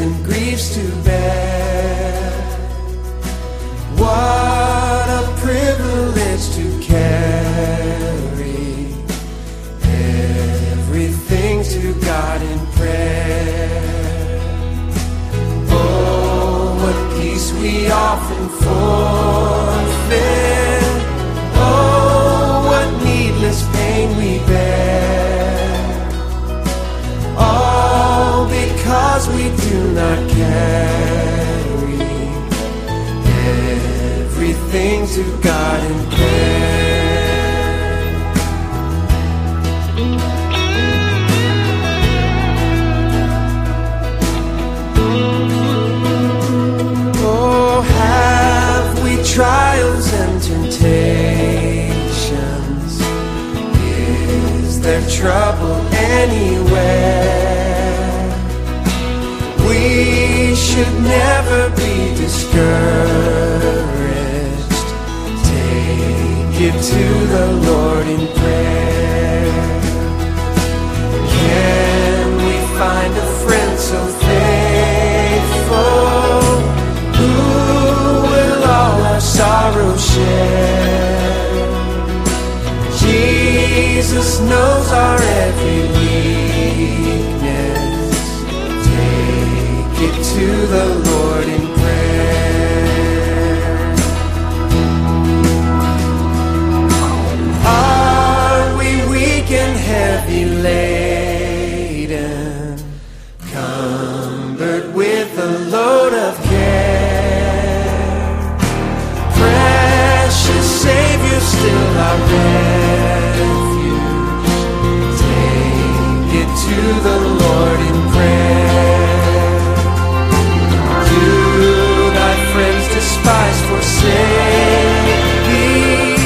and griefs to bear. What a privilege to carry everything to God in prayer. Oh, what peace we often forfeit. Everything to God in prayer. Oh, have we trials and temptations? Is there trouble to the Lord in prayer. Can we find a friend so faithful who will all our sorrow share? Jesus knows our every weakness. Take it to the still our refuge. Take it to the Lord in prayer. Thy friends despise, forsake thee?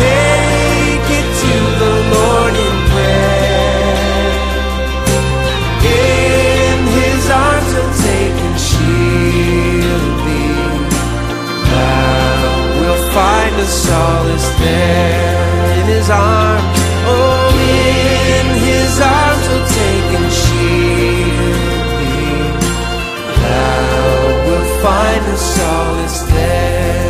Take it to the Lord in prayer. In his arms he'll take and shield. Thou wilt find solace there in his arms. Oh, in his arms he'll take and shield thee. Thou wilt find a solace there.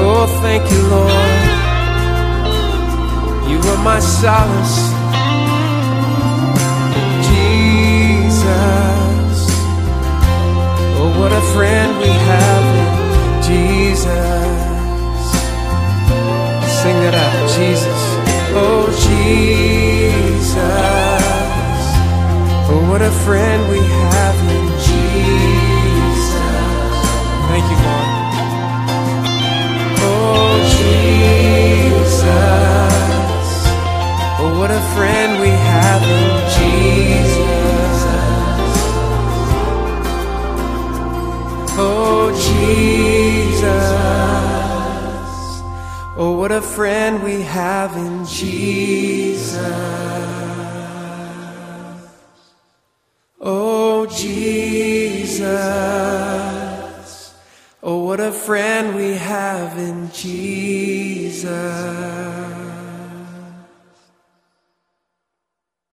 Oh, thank you, Lord. You are my solace. Jesus. Oh, Jesus. Oh, what a friend we have in Jesus. Thank you, Lord. Oh, Jesus. Oh, what a friend we have in Jesus. What a friend we have in Jesus. Oh, Jesus. Oh, what a friend we have in Jesus.